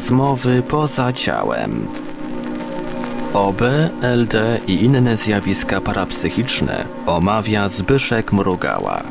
Rozmowy poza ciałem. OB, LD i inne zjawiska parapsychiczne omawia Zbyszek Mrugała.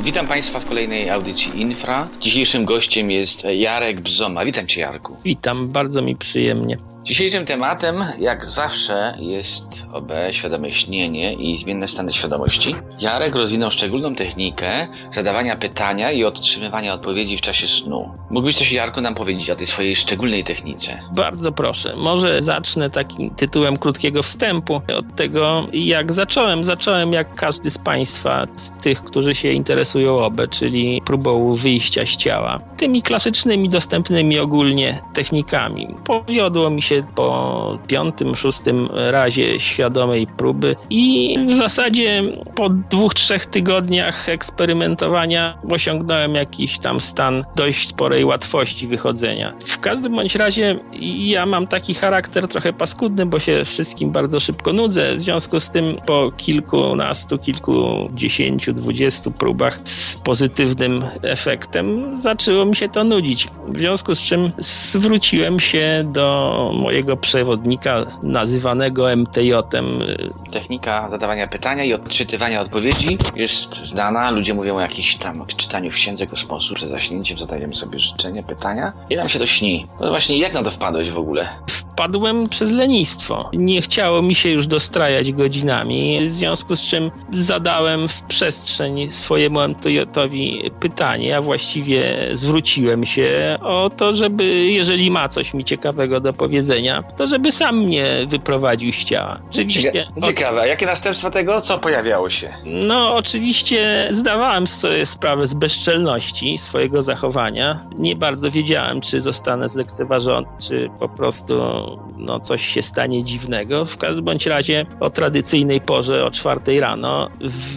Witam Państwa w kolejnej audycji Infra. Dzisiejszym gościem jest Jarek Bzoma. Witam Cię, Jarku. Witam, bardzo mi przyjemnie. Dzisiejszym tematem, jak zawsze, jest OB, świadome śnienie i zmienne stany świadomości. Jarek rozwinął szczególną technikę zadawania pytania i otrzymywania odpowiedzi w czasie snu. Mógłbyś coś, Jarku, nam powiedzieć o tej swojej szczególnej technice? Bardzo proszę. Może zacznę takim tytułem krótkiego wstępu od tego, jak zacząłem. Zacząłem jak każdy z Państwa, z tych, którzy się interesują OB, czyli próbą wyjścia z ciała. Tymi klasycznymi, dostępnymi ogólnie technikami. Powiodło mi się po piątym, szóstym razie świadomej próby i w zasadzie po dwóch, trzech tygodniach eksperymentowania osiągnąłem jakiś tam stan dość sporej łatwości wychodzenia. W każdym bądź razie ja mam taki charakter trochę paskudny, bo się wszystkim bardzo szybko nudzę. W związku z tym po kilkunastu, kilkudziesięciu, dwudziestu próbach z pozytywnym efektem zaczęło mi się to nudzić. W związku z czym zwróciłem się do mojego przewodnika nazywanego MTJ-em. Technika zadawania pytania i odczytywania odpowiedzi jest znana. Ludzie mówią o jakimś tam czytaniu w księdze kosmosu. Przed zaśnięciem zadajemy sobie życzenia, pytania i nam się to śni. No właśnie, jak na to wpadłeś w ogóle? Wpadłem przez lenistwo. Nie chciało mi się już dostrajać godzinami, w związku z czym zadałem w przestrzeń swojemu MTJ-owi pytanie, a właściwie zwróciłem się o to, żeby jeżeli ma coś mi ciekawego do powiedzenia, to żeby sam mnie wyprowadził z ciała. Oczywiście. Cieka ciekawe, a jakie następstwa tego? Co pojawiało się? No, oczywiście zdawałem sobie sprawę z bezczelności swojego zachowania. Nie bardzo wiedziałem, czy zostanę zlekceważony, czy po prostu no, coś się stanie dziwnego. W każdym bądź razie o tradycyjnej porze, o czwartej rano,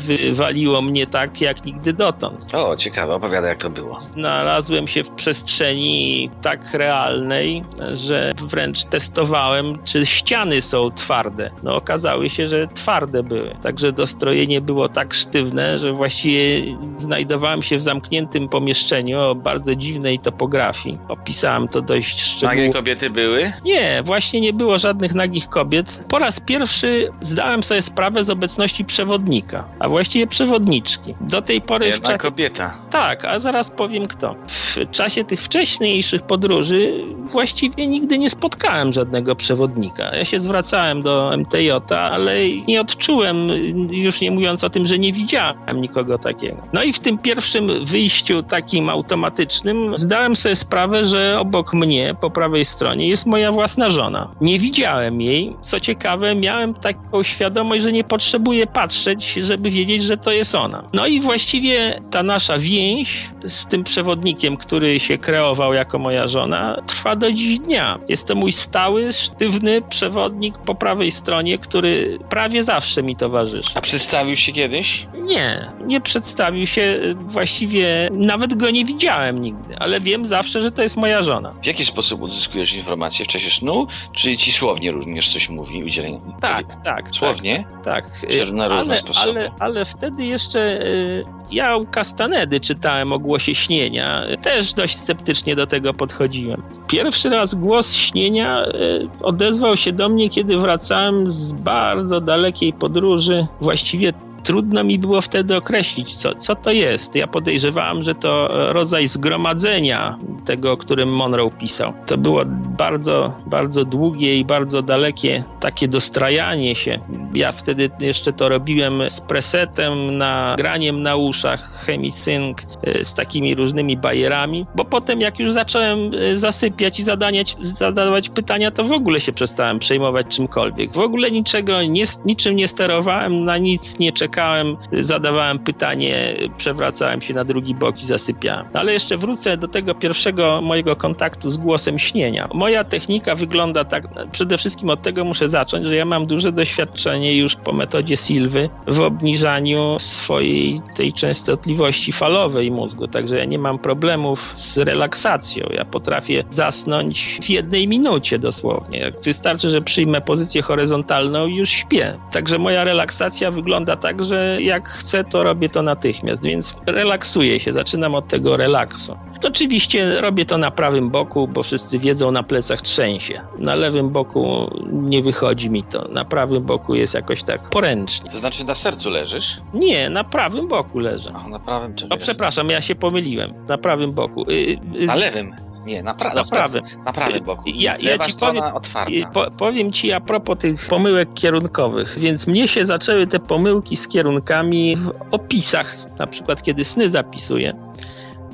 wywaliło mnie tak, jak nigdy dotąd. O, ciekawe, opowiada jak to było. Znalazłem się w przestrzeni tak realnej, że wręcz testowałem, czy ściany są twarde. No okazało się, że twarde były. Także dostrojenie było tak sztywne, że właściwie znajdowałem się w zamkniętym pomieszczeniu o bardzo dziwnej topografii. Opisałem to dość szczegółowo. Nagie kobiety były? Nie, właśnie nie było żadnych nagich kobiet. Po raz pierwszy zdałem sobie sprawę z obecności przewodnika, a właściwie przewodniczki. Do tej pory... Jedna czasie... kobieta. Tak, a zaraz powiem kto. W czasie tych wcześniejszych podróży właściwie nigdy nie spotkałem żadnego przewodnika. Ja się zwracałem do MTJ, ale nie odczułem, już nie mówiąc o tym, że nie widziałem nikogo takiego. No i w tym pierwszym wyjściu takim automatycznym zdałem sobie sprawę, że obok mnie, po prawej stronie, jest moja własna żona. Nie widziałem jej. Co ciekawe, miałem taką świadomość, że nie potrzebuję patrzeć, żeby wiedzieć, że to jest ona. No i właściwie ta nasza więź z tym przewodnikiem, który się kreował jako moja żona, trwa do dziś dnia. Jest to mój stały, sztywny przewodnik po prawej stronie, który prawie zawsze mi towarzyszy. A przedstawił się kiedyś? Nie, nie przedstawił się. Właściwie nawet go nie widziałem nigdy, ale wiem zawsze, że to jest moja żona. W jaki sposób uzyskujesz informacje? W czasie snu? Czy ci słownie również coś mówi? Udzielenie? Tak, tak. Słownie? Tak. Czy na różne ale, sposoby? Ale, ale wtedy jeszcze y, ja u Castanedy czytałem o głosie śnienia. Też dość sceptycznie do tego podchodziłem. Pierwszy raz głos śnienia y, odezwał się do mnie, kiedy wracałem z bardzo dalekiej podróży, właściwie trudno mi było wtedy określić, co, co to jest. Ja podejrzewałem, że to rodzaj zgromadzenia tego, o którym Monroe pisał. To było bardzo, bardzo długie i bardzo dalekie takie dostrajanie się. Ja wtedy jeszcze to robiłem z presetem, nagraniem na uszach, chemisync, z takimi różnymi bajerami, bo potem jak już zacząłem zasypiać i zadaniać, zadawać pytania, to w ogóle się przestałem przejmować czymkolwiek. W ogóle niczego, nie, niczym nie sterowałem, na nic nie czekałem czekałem, zadawałem pytanie, przewracałem się na drugi bok i zasypiałem. Ale jeszcze wrócę do tego pierwszego mojego kontaktu z głosem śnienia. Moja technika wygląda tak, przede wszystkim od tego muszę zacząć, że ja mam duże doświadczenie już po metodzie Silwy w obniżaniu swojej tej częstotliwości falowej mózgu, także ja nie mam problemów z relaksacją. Ja potrafię zasnąć w jednej minucie dosłownie. Wystarczy, że przyjmę pozycję horyzontalną i już śpię. Także moja relaksacja wygląda tak, że jak chcę, to robię to natychmiast, więc relaksuję się, zaczynam od tego relaksu. Oczywiście robię to na prawym boku, bo wszyscy wiedzą, na plecach trzęsie. Na lewym boku nie wychodzi mi to. Na prawym boku jest jakoś tak poręcznie. To znaczy na sercu leżysz? Nie, na prawym boku leżę. A na prawym czy O, przepraszam, ja się pomyliłem. Na prawym boku. Y, y, Na lewym. Nie, na, pra- Na no, tak, prawym. Na prawym boku. Ja- ja ci powiem- otwarta. Po, powiem ci a propos tych pomyłek kierunkowych, więc mnie się zaczęły te pomyłki z kierunkami w opisach, na przykład kiedy sny zapisuję.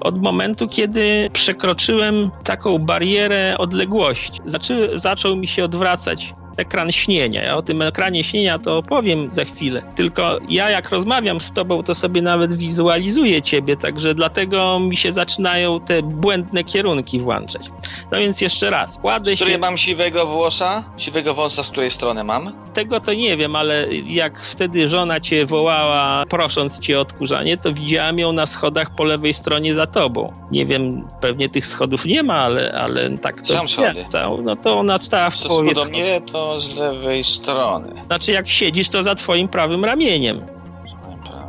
Od momentu, kiedy przekroczyłem taką barierę odległości, zaczę, zaczął mi się odwracać ekran śnienia. Ja o tym ekranie śnienia to opowiem za chwilę. Tylko ja jak rozmawiam z tobą, to sobie nawet wizualizuję ciebie, także dlatego mi się zaczynają te błędne kierunki włączać. No więc jeszcze raz, kładę Z której się... mam siwego włosa? Siwego wąsa z której strony mam? Tego to nie wiem, ale jak wtedy żona cię wołała, prosząc cię o odkurzanie, to widziałem ją na schodach po lewej stronie za tobą. Nie wiem, pewnie tych schodów nie ma, ale, ale tak to Są schody. No to ona stała w połowie do mnie to z lewej strony. Znaczy jak siedzisz, to za twoim prawym ramieniem.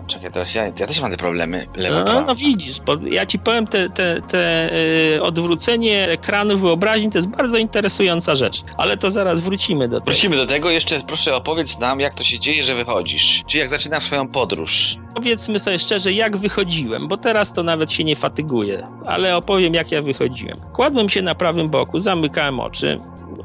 Czekaj, teraz ja, ja też mam te problemy. Lewa, No, no widzisz, bo ja ci powiem, te, te, te y, odwrócenie ekranu wyobraźni to jest bardzo interesująca rzecz. Ale to zaraz wrócimy do tego. Wrócimy do tego. Jeszcze proszę opowiedz nam, jak to się dzieje, że wychodzisz. Czy jak zaczynasz swoją podróż. Powiedzmy sobie szczerze, jak wychodziłem, bo teraz to nawet się nie fatyguję, ale opowiem, jak ja wychodziłem. Kładłem się na prawym boku, zamykałem oczy,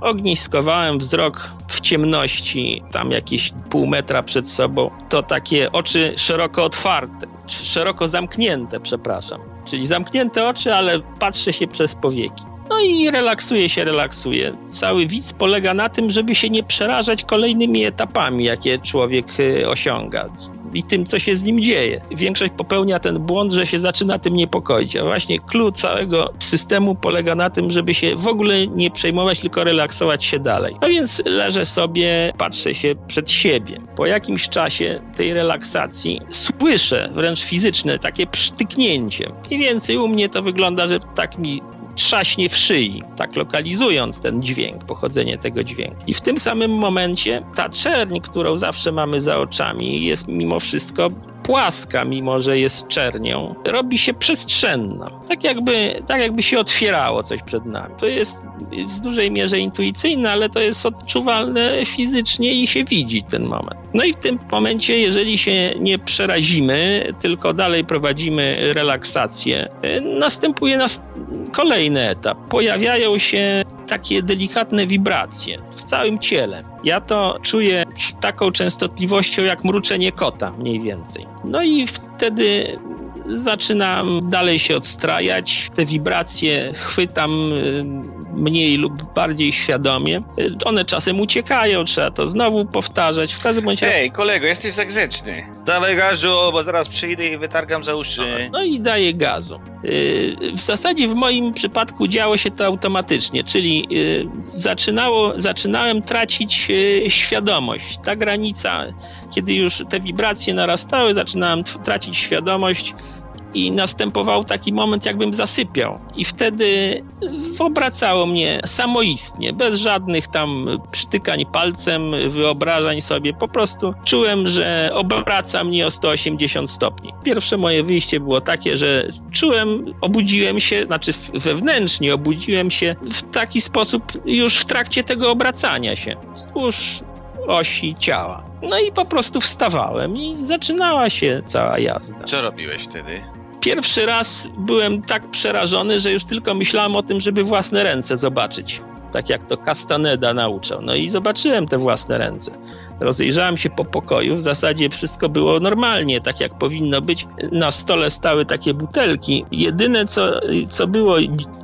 ogniskowałem wzrok w ciemności, tam jakieś pół metra przed sobą. To takie oczy szeroko otwarte, szeroko zamknięte, przepraszam. Czyli zamknięte oczy, ale patrzę się przez powieki. No i relaksuję się, relaksuję. Cały widz polega na tym, żeby się nie przerażać kolejnymi etapami, jakie człowiek y, osiąga i tym, co się z nim dzieje. Większość popełnia ten błąd, że się zaczyna tym niepokoić. A właśnie klucz całego systemu polega na tym, żeby się w ogóle nie przejmować, tylko relaksować się dalej. No więc leżę sobie, patrzę się przed siebie. Po jakimś czasie tej relaksacji słyszę wręcz fizyczne takie przytyknięcie. Mniej więcej u mnie to wygląda, że tak mi trzaśnie w szyi, tak lokalizując ten dźwięk, pochodzenie tego dźwięku. I w tym samym momencie ta czerń, którą zawsze mamy za oczami, jest mimo wszystko płaska, mimo że jest czernią, robi się przestrzenna. Tak jakby, tak jakby się otwierało coś przed nami. To jest w dużej mierze intuicyjne, ale to jest odczuwalne fizycznie i się widzi ten moment. No i w tym momencie, jeżeli się nie przerazimy, tylko dalej prowadzimy relaksację, y, następuje nas kolejny etap. Pojawiają się takie delikatne wibracje w całym ciele. Ja to czuję z taką częstotliwością jak mruczenie kota, mniej więcej. No i wtedy zaczynam dalej się odstrajać. Te wibracje chwytam y, mniej lub bardziej świadomie. Y, One czasem uciekają, trzeba to znowu powtarzać. W każdym bądź razie Hej, kolego, jesteś za grzeczny. Dawaj gazu, bo zaraz przyjdę i wytargam za uszy. No i daję gazu. Yy, W zasadzie w moim przypadku działo się to automatycznie, czyli zaczynało, zaczynałem tracić świadomość. Ta granica, kiedy już te wibracje narastały, zaczynałem tracić świadomość i następował taki moment, jakbym zasypiał. I wtedy obracało mnie samoistnie, bez żadnych tam przytykań palcem, wyobrażań sobie. Po prostu czułem, że obraca mnie o 180 stopni. Pierwsze moje wyjście było takie, że czułem, obudziłem się, znaczy wewnętrznie obudziłem się w taki sposób już w trakcie tego obracania się. Wzdłuż osi ciała. No i po prostu wstawałem i zaczynała się cała jazda. Co robiłeś wtedy? Pierwszy raz byłem tak przerażony, że już tylko myślałem o tym, żeby własne ręce zobaczyć. Tak jak to Castaneda nauczał. No i zobaczyłem te własne ręce. Rozejrzałem się po pokoju, w zasadzie wszystko było normalnie, tak jak powinno być. Na stole stały takie butelki. Jedyne, co, co było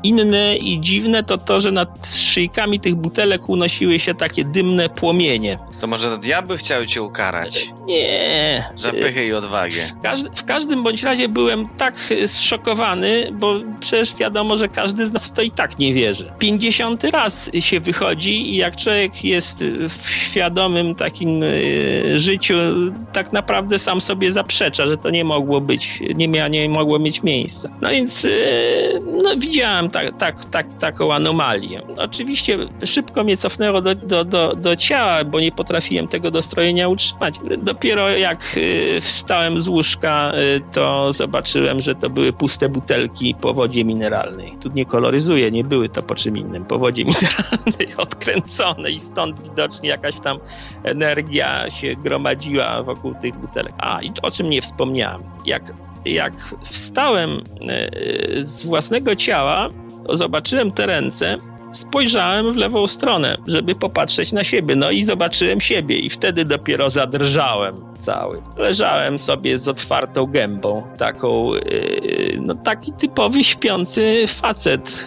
inne i dziwne, to to, że nad szyjkami tych butelek unosiły się takie dymne płomienie. To może diabły chciały cię ukarać? Nie. Za pychę i odwagę. W, każdy, w każdym bądź razie byłem tak zszokowany, bo przecież wiadomo, że każdy z nas w to i tak nie wierzy. 50 raz się wychodzi i jak człowiek jest w świadomym takim y, życiu, tak naprawdę sam sobie zaprzecza, że to nie mogło być, nie, mia, nie mogło mieć miejsca. No więc y, no, widziałem tak, tak, tak, taką anomalię. Oczywiście szybko mnie cofnęło do, do, do, do ciała, bo nie potrafiłem potrafiłem tego dostrojenia utrzymać. Dopiero jak y, wstałem z łóżka, y, to zobaczyłem, że to były puste butelki po wodzie mineralnej. Tu nie koloryzuję, nie były to po czym innym, po wodzie mineralnej odkręcone i stąd widocznie jakaś tam energia się gromadziła wokół tych butelek. A, i o czym nie wspomniałem. Jak, jak wstałem y, z własnego ciała, zobaczyłem te ręce, spojrzałem w lewą stronę, żeby popatrzeć na siebie. No i zobaczyłem siebie, i wtedy dopiero zadrżałem cały. Leżałem sobie z otwartą gębą, taką, yy, no taki typowy śpiący facet.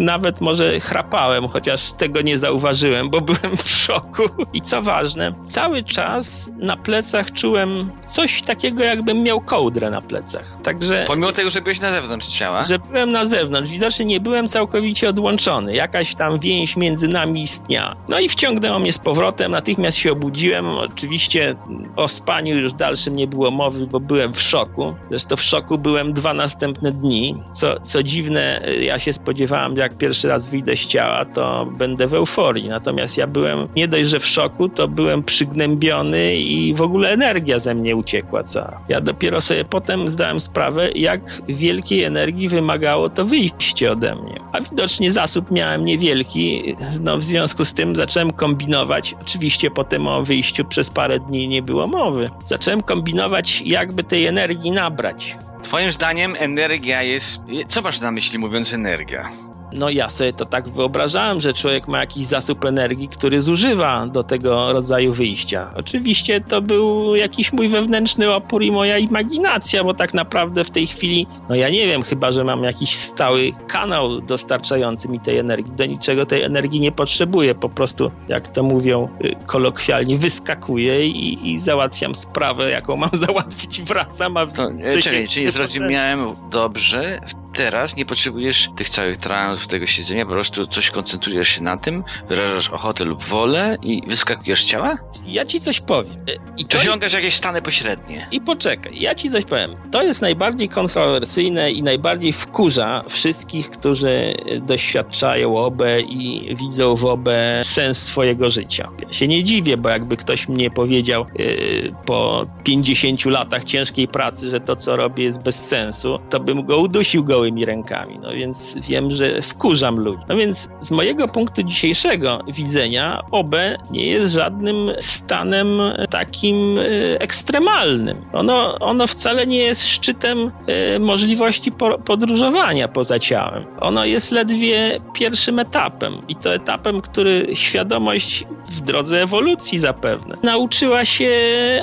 Nawet może chrapałem, chociaż tego nie zauważyłem, bo byłem w szoku. I co ważne, cały czas na plecach czułem coś takiego, jakbym miał kołdrę na plecach. Także. Pomimo tego, że byłeś na zewnątrz ciała? Że byłem na zewnątrz. Widocznie nie byłem całkowicie odłączony. Jakaś tam więź między nami istniała. No i wciągnęło mnie z powrotem. Natychmiast się obudziłem. Oczywiście o spaniu już dalszym nie było mowy, bo byłem w szoku. Zresztą w szoku byłem dwa następne dni. Co, co dziwne, ja się spodziewałem, jak pierwszy raz wyjdę z ciała, to będę w euforii. Natomiast ja byłem nie dość, że w szoku, to byłem przygnębiony i w ogóle energia ze mnie uciekła cała. Ja dopiero sobie potem zdałem sprawę, jak wielkiej energii wymagało to wyjście ode mnie. A widocznie zasób miałem niewielki, no w związku z tym zacząłem kombinować. Oczywiście potem o wyjściu przez parę dni nie było mowy. Zacząłem kombinować, jakby tej energii nabrać. Twoim zdaniem energia jest... Co masz na myśli mówiąc energia? No ja sobie to tak wyobrażałem, że człowiek ma jakiś zasób energii, który zużywa do tego rodzaju wyjścia. Oczywiście to był jakiś mój wewnętrzny opór i moja imaginacja, bo tak naprawdę w tej chwili, no ja nie wiem, chyba że mam jakiś stały kanał dostarczający mi tej energii. Do niczego tej energii nie potrzebuję, po prostu, jak to mówią y, kolokwialnie, wyskakuję i, i załatwiam sprawę, jaką mam załatwić wracam. A to, e, czekaj, czy nie zrozumiałem dobrze? Teraz nie potrzebujesz tych całych trans w tego siedzenia, po prostu coś koncentrujesz się na tym, wyrażasz ochotę lub wolę i wyskakujesz z ciała? Ja ci coś powiem. E, I to osiągasz jest... jakieś stany pośrednie. I poczekaj, ja ci coś powiem. To jest najbardziej kontrowersyjne i najbardziej wkurza wszystkich, którzy doświadczają OB i widzą w OB sens swojego życia. Ja się nie dziwię, bo jakby ktoś mnie powiedział yy, po 50 latach ciężkiej pracy, że to, co robię jest bez sensu, to bym go udusił gołymi rękami. No więc wiem, że wkurzam ludzi. No więc z mojego punktu dzisiejszego widzenia OB nie jest żadnym stanem takim e, ekstremalnym. Ono, ono wcale nie jest szczytem e, możliwości podróżowania poza ciałem. Ono jest ledwie pierwszym etapem i to etapem, który świadomość w drodze ewolucji zapewne nauczyła się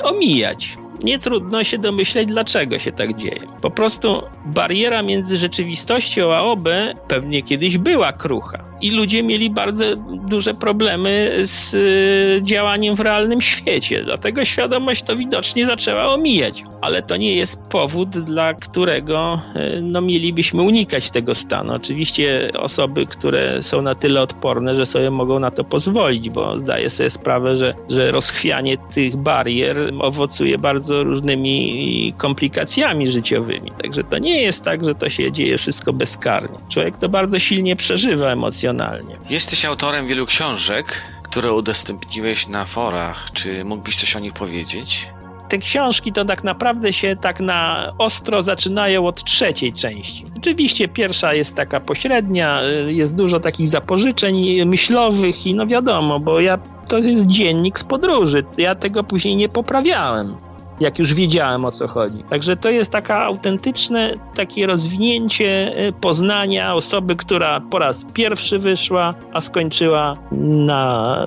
omijać nie trudno się domyśleć, dlaczego się tak dzieje. Po prostu bariera między rzeczywistością a OB pewnie kiedyś była krucha i ludzie mieli bardzo duże problemy z y, działaniem w realnym świecie. Dlatego świadomość to widocznie zaczęła omijać. Ale to nie jest powód, dla którego y, no, mielibyśmy unikać tego stanu. Oczywiście osoby, które są na tyle odporne, że sobie mogą na to pozwolić, bo zdaję sobie sprawę, że, że rozchwianie tych barier owocuje bardzo różnymi komplikacjami życiowymi. Także to nie jest tak, że to się dzieje wszystko bezkarnie. Człowiek to bardzo silnie przeżywa emocjonalnie emocjonalnie. Jesteś autorem wielu książek, które udostępniłeś na forach. Czy mógłbyś coś o nich powiedzieć? te książki to tak naprawdę się tak na ostro zaczynają od trzeciej części. Oczywiście pierwsza jest taka pośrednia, jest dużo takich zapożyczeń myślowych i no wiadomo, bo ja to jest dziennik z podróży. Ja tego później nie poprawiałem jak już wiedziałem o co chodzi. Także to jest taka autentyczne takie rozwinięcie e, poznania osoby, która po raz pierwszy wyszła, a skończyła na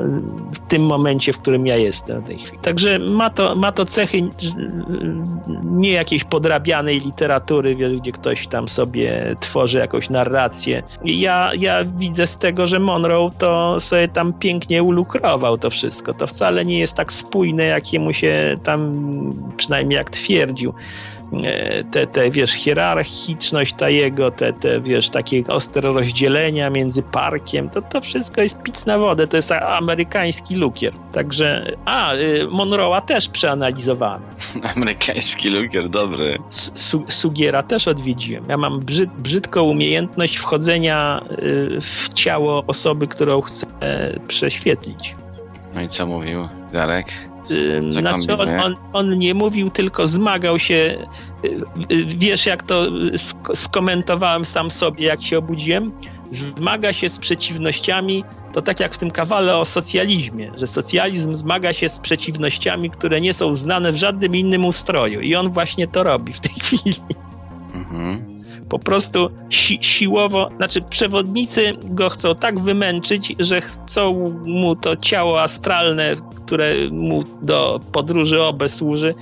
w tym momencie, w którym ja jestem w tej chwili. Także ma to, ma to cechy nie jakiejś podrabianej literatury, gdzie ktoś tam sobie tworzy jakąś narrację. Ja, ja widzę z tego, że Monroe to sobie tam pięknie ulukrował to wszystko. To wcale nie jest tak spójne, jakiemu się tam przynajmniej jak twierdził, e, te, te wiesz, hierarchiczność ta jego, te, te, wiesz, takie ostre rozdzielenia między parkiem, to, to wszystko jest pic na wodę, to jest amerykański lukier. Także, a, y, Monroe'a też przeanalizowałem. Amerykański lukier, dobry. Su, Sugiera też odwiedziłem. Ja mam brzyd, brzydką umiejętność wchodzenia y, w ciało osoby, którą chcę prześwietlić. No i co mówił? Darek? Znaczy on, on, on nie mówił, tylko zmagał się. y, y, Wiesz, jak to y, sk- skomentowałem sam sobie, jak się obudziłem? Zmaga się z przeciwnościami, to tak jak w tym kawale o socjalizmie, że socjalizm zmaga się z przeciwnościami, które nie są znane w żadnym innym ustroju. I on właśnie to robi w tej chwili. Mhm. Po prostu si siłowo, znaczy przewodnicy go chcą tak wymęczyć, że chcą mu to ciało astralne, które mu do podróży obe służy,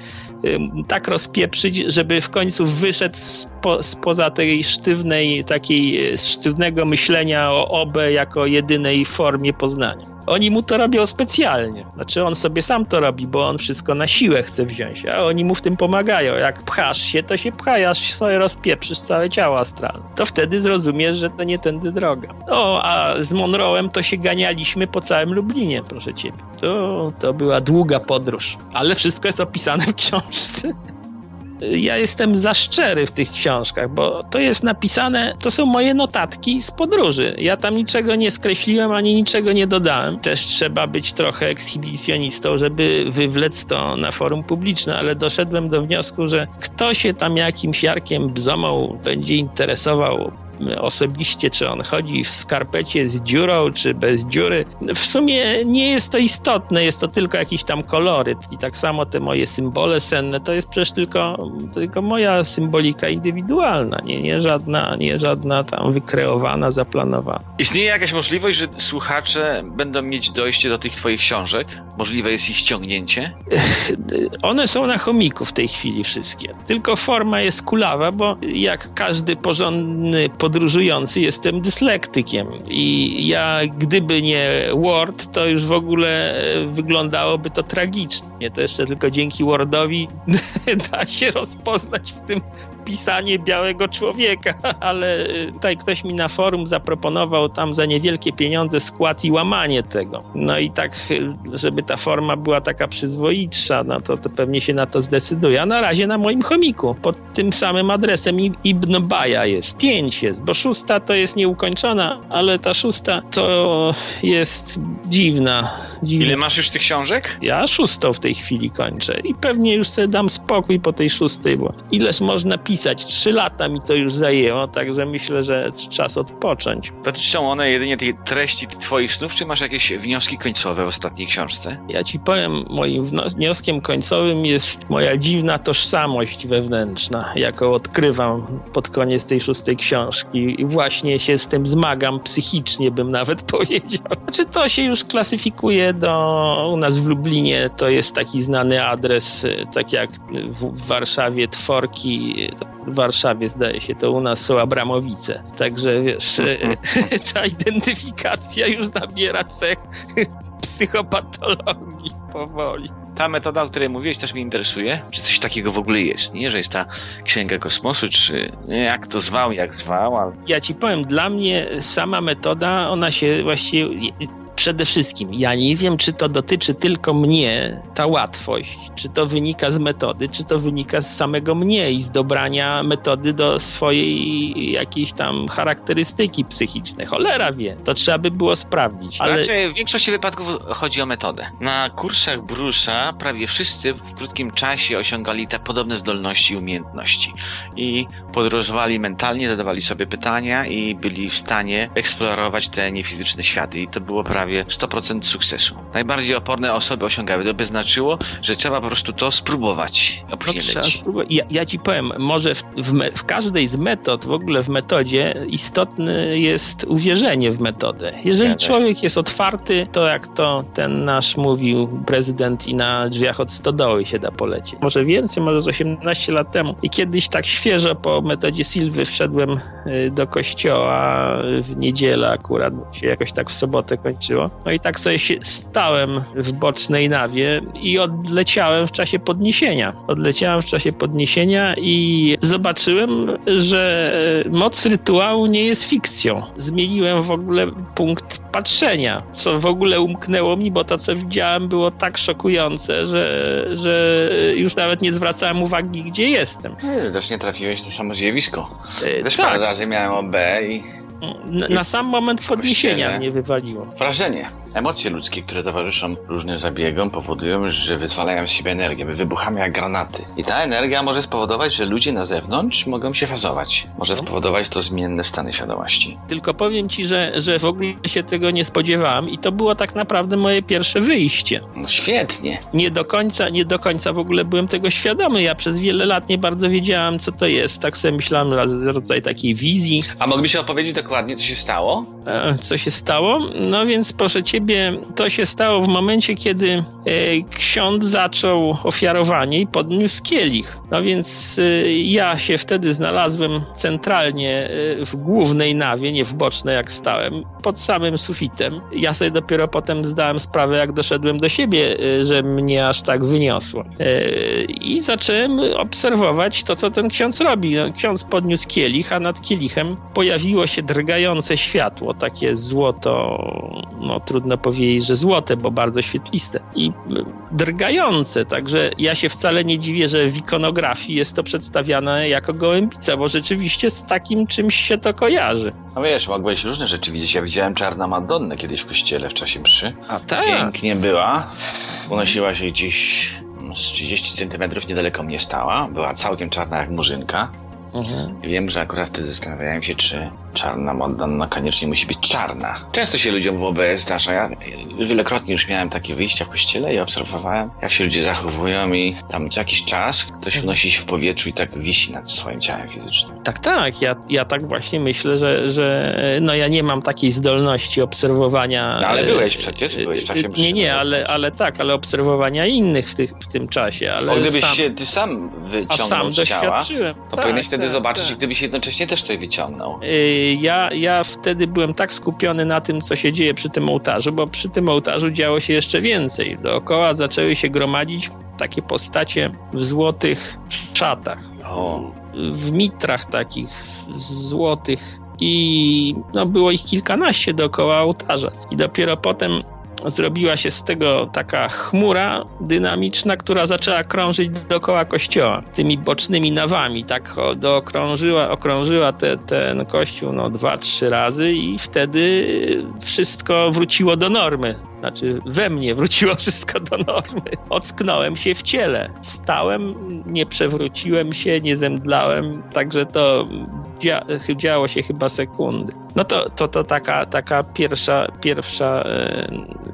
tak rozpieprzyć, żeby w końcu wyszedł spo, spoza tej sztywnej, takiej e, sztywnego myślenia o obe jako jedynej formie poznania. Oni mu to robią specjalnie. Znaczy on sobie sam to robi, bo on wszystko na siłę chce wziąć, a oni mu w tym pomagają. Jak pchasz się, to się pchaj, aż sobie rozpieprzysz całe ciało astralne. To wtedy zrozumiesz, że to nie tędy droga. No, a z Monroe'em to się ganialiśmy po całym Lublinie, proszę ciebie. To, to była długa podróż. Ale wszystko jest opisane w książce ja jestem za szczery w tych książkach, bo to jest napisane, to są moje notatki z podróży. Ja tam niczego nie skreśliłem ani niczego nie dodałem. Też trzeba być trochę ekshibicjonistą, żeby wywlec to na forum publiczne, ale doszedłem do wniosku, że kto się tam jakimś Jarkiem Bzomą będzie interesował osobiście, czy on chodzi w skarpecie z dziurą, czy bez dziury. W sumie nie jest to istotne, jest to tylko jakiś tam koloryt. I tak samo te moje symbole senne, to jest przecież tylko, tylko moja symbolika indywidualna, nie, nie, żadna, nie żadna tam wykreowana, zaplanowana. Istnieje jakaś możliwość, że słuchacze będą mieć dojście do tych twoich książek? Możliwe jest ich ściągnięcie? One są na chomiku w tej chwili wszystkie. Tylko forma jest kulawa, bo jak każdy porządny podróżujący jestem dyslektykiem i ja gdyby nie Word, to już w ogóle e, wyglądałoby to tragicznie. To jeszcze tylko dzięki Wordowi da się rozpoznać w tym pisanie białego człowieka, ale e, tutaj ktoś mi na forum zaproponował tam za niewielkie pieniądze skład i łamanie tego. No i tak, e, żeby ta forma była taka przyzwoitsza, no to, to pewnie się na to zdecyduje. A na razie na moim chomiku, pod tym samym adresem Ibn Baja jest. Pięć jest, bo szósta to jest nieukończona, ale ta szósta to jest dziwna. dziwna. Ile masz już tych książek? Ja szóstą w tej chwili kończę i pewnie już sobie dam spokój po tej szóstej, bo ileż można pisać? Trzy lata mi to już zajęło, także myślę, że czas odpocząć. Dotyczą one jedynie tej treści twoich snów, czy masz jakieś wnioski końcowe w ostatniej książce? Ja ci powiem, moim wnioskiem końcowym jest moja dziwna tożsamość wewnętrzna, jaką odkrywam pod koniec tej szóstej książki i właśnie się z tym zmagam psychicznie, bym nawet powiedział. Znaczy to się już klasyfikuje do, u nas w Lublinie to jest taki znany adres, tak jak w, Warszawie Tworki, w Warszawie zdaje się, to u nas są Abramowice. Także wiesz, ta identyfikacja już nabiera cech psychopatologii powoli. Ta metoda, o której mówiłeś, też mnie interesuje. Czy coś takiego w ogóle jest, nie? Że jest ta księga kosmosu, czy jak to zwał, jak zwał, ale Ja ci powiem, dla mnie sama metoda, ona się właściwie przede wszystkim, ja nie wiem, czy to dotyczy tylko mnie, ta łatwość, czy to wynika z metody, czy to wynika z samego mnie i z dobrania metody do swojej jakiejś tam charakterystyki psychicznej. Cholera wie, to trzeba by było sprawdzić. Ale Znaczy, w większości wypadków chodzi o metodę. Na kursach Brusza prawie wszyscy w krótkim czasie osiągali te podobne zdolności i umiejętności. I podróżowali mentalnie, zadawali sobie pytania i byli w stanie eksplorować te niefizyczne światy. I to było prawie 100% sukcesu. Najbardziej oporne osoby osiągały. To by znaczyło, że trzeba po prostu to spróbować. No trzeba leci. spróbować. Ja, ja ci powiem, może w, w, me, w każdej z metod, w ogóle w metodzie, istotne jest uwierzenie w metodę. Jeżeli Zgadza się. człowiek jest otwarty, to jak to ten nasz mówił prezydent i na drzwiach od stodoły się da polecieć. Może więcej, może z 18 lat temu. I kiedyś tak świeżo po metodzie Silwy wszedłem y, do kościoła w niedzielę akurat, się jakoś tak w sobotę kończyło. No i tak sobie się stałem w bocznej nawie i odleciałem w czasie podniesienia. Odleciałem w czasie podniesienia i zobaczyłem, że moc rytuału nie jest fikcją. Zmieniłem w ogóle punkt patrzenia, co w ogóle umknęło mi, bo to, co widziałem, było tak szokujące, że, że już nawet nie zwracałem uwagi, gdzie jestem. Widocznie trafiłeś w to samo zjawisko. E, Też tak, parę razy miałem OB i Na, na sam moment podniesienia mnie wywaliło. Wrażenie, emocje ludzkie, które towarzyszą różnym zabiegom, powodują, że wyzwalają z siebie energię. My wybuchamy jak granaty. I ta energia może spowodować, że ludzie na zewnątrz mogą się fazować. Może spowodować to zmienne stany świadomości. Tylko powiem ci, że, że w ogóle się tego nie spodziewałem i to było tak naprawdę moje pierwsze wyjście. No świetnie. Nie do końca, nie do końca w ogóle byłem tego świadomy. Ja przez wiele lat nie bardzo wiedziałem, co to jest. Tak sobie myślałem, rodzaj takiej wizji. A moglibyście opowiedzieć dokładnie, co się stało? Co się stało? No więc proszę ciebie, to się stało w momencie, kiedy e, ksiądz zaczął ofiarowanie i podniósł kielich. No więc e, ja się wtedy znalazłem centralnie e, w głównej nawie, nie w bocznej jak stałem, pod samym sufitem. Ja sobie dopiero potem zdałem sprawę, jak doszedłem do siebie, że mnie aż tak wyniosło. I zacząłem obserwować to, co ten ksiądz robi. No, ksiądz podniósł kielich, a nad kielichem pojawiło się drgające światło, takie złoto, no trudno powiedzieć, że złote, bo bardzo świetliste i drgające, także ja się wcale nie dziwię, że w ikonografii jest to przedstawiane jako gołębica, bo rzeczywiście z takim czymś się to kojarzy. No wiesz, mogłeś różne rzeczy widzieć. Ja widziałem czarna Madonnę kiedyś w kościele w czasie mszy. A tak? Pięknie była. Unosiła się gdzieś no, z 30 centymetrów niedaleko mnie stała. Była całkiem czarna jak murzynka. Mhm. Wiem, że akurat wtedy zastanawiałem się, czy czarna Madonna koniecznie musi być czarna. Często się ludziom w OBS zdarza. Ja wielokrotnie już miałem takie wyjścia w kościele i obserwowałem, jak się ludzie zachowują i tam co jakiś czas ktoś unosi się w powietrzu i tak wisi nad swoim ciałem fizycznym. Tak, tak. Ja, ja tak właśnie myślę, że, że no ja nie mam takiej zdolności obserwowania. No, ale e, byłeś przecież, byłeś w czasie e, Nie, nie, no, ale, ale tak, ale obserwowania innych w, tych, w tym czasie. Ale O, gdybyś sam, się ty sam a sam wyciągnął z ciała, to Tak, powinieneś wtedy tak, zobaczyć, tak. gdybyś jednocześnie też coś wyciągnął. Ja, ja wtedy byłem tak skupiony na tym, co się dzieje przy tym ołtarzu, bo przy tym ołtarzu działo się jeszcze więcej. Dookoła zaczęły się gromadzić takie postacie w złotych szatach, O, w mitrach takich złotych i no, było ich kilkanaście dookoła ołtarza. I dopiero potem zrobiła się z tego taka chmura dynamiczna, która zaczęła krążyć dookoła kościoła, tymi bocznymi nawami, tak dookrążyła, okrążyła te, ten kościół no, dwa, trzy razy i wtedy wszystko wróciło do normy. Znaczy we mnie wróciło wszystko do normy. Ocknąłem się w ciele. Stałem, nie przewróciłem się, nie zemdlałem, także to dzia działo się chyba sekundy. No to, to, to taka, taka pierwsza, pierwsza, e,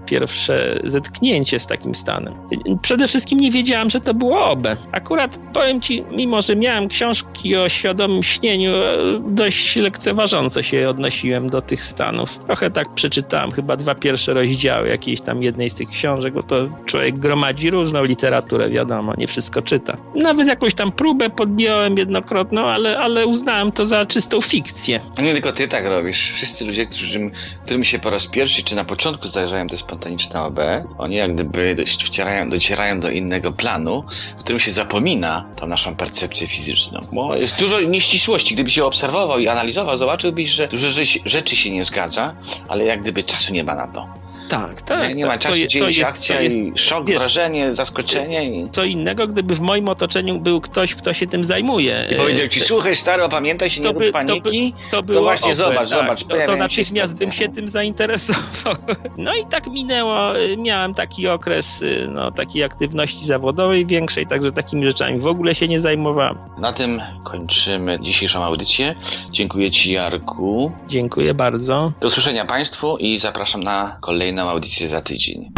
pierwsze zetknięcie z takim stanem. Przede wszystkim nie wiedziałam, że to było OBE. Akurat powiem ci, mimo że miałem książki o świadomym śnieniu, e, dość lekceważąco się odnosiłem do tych stanów. Trochę tak przeczytałem chyba dwa pierwsze rozdziały jakiejś tam jednej z tych książek, bo to człowiek gromadzi różną literaturę, wiadomo, nie wszystko czyta. Nawet jakąś tam próbę podjąłem jednokrotną, ale, ale uznałem to za czystą fikcję. Nie tylko ty tak robisz. Wszyscy ludzie, którym, którym się po raz pierwszy czy na początku zdarzają te spontaniczne OB, oni jak gdyby wcierają, docierają do innego planu, w którym się zapomina tą naszą percepcję fizyczną. Bo jest dużo nieścisłości. Gdybyś się obserwował i analizował, zobaczyłbyś, że dużo rzeczy się nie zgadza, ale jak gdyby czasu nie ma na to. Tak, tak. nie, nie ma tak. czasu, je- dzieje się jest- akcja to jest i szok, wiesz, wrażenie, zaskoczenie i... co innego, gdyby w moim otoczeniu był ktoś, kto się tym zajmuje. I powiedział ci, E, słuchaj stary, opamiętaj się, nie to rób by- to paniki. to było właśnie OBE, zobacz, tak. zobacz, To, to się natychmiast stopy. bym się tym zainteresował. No i tak minęło. y, Miałem taki okres y, no, takiej aktywności zawodowej większej, także takimi rzeczami w ogóle się nie zajmowałem. Na tym kończymy dzisiejszą audycję. Dziękuję Ci, Jarku. Dziękuję bardzo. Do usłyszenia Państwu i zapraszam na kolejną audycję za tydzień.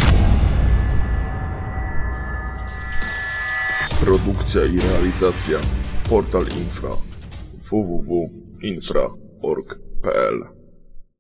Produkcja i realizacja Portal Infra www.infra.org.pl